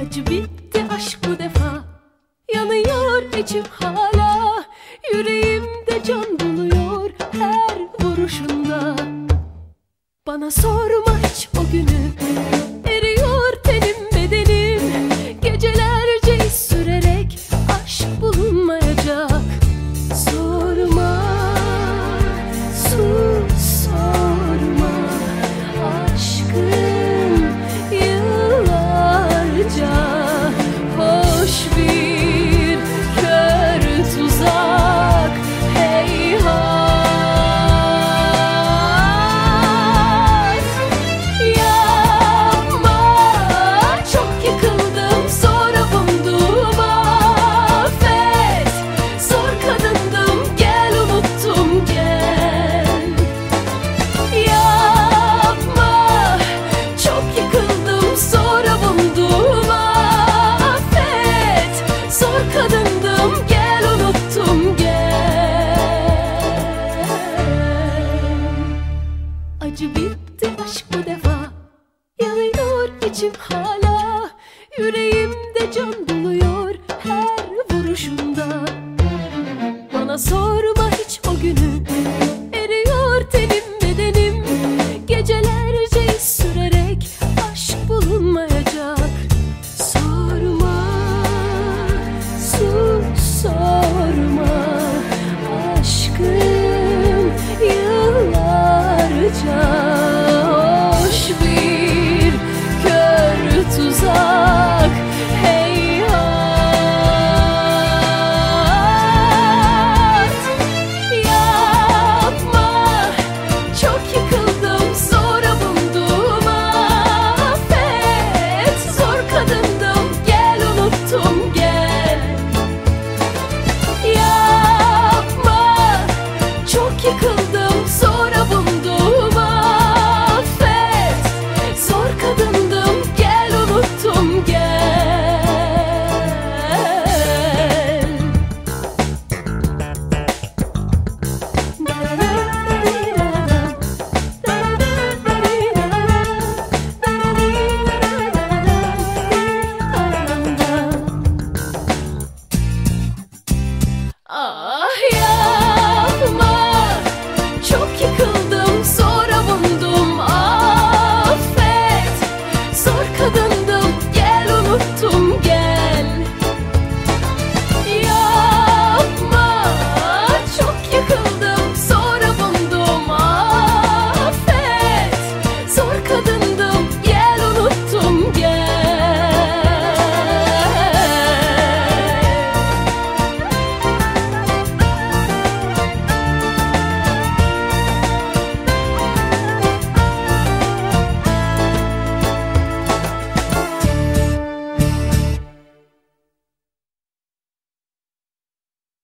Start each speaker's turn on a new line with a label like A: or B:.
A: Acı bitti aşk bu defa. Yanıyor içim hala. Yüreğimde can buluyor her vuruşunda Bana sorma aşk bu defa Yanıyor içim hala. Yüreğimde can buluyor her vuruşumda. Bana sorma hiç o günü. Eriyor tenim bedenim. Gecelerce sürerek aşk bulunmayacak. Sorma, sus sorma. Aşkım yıllarca. so you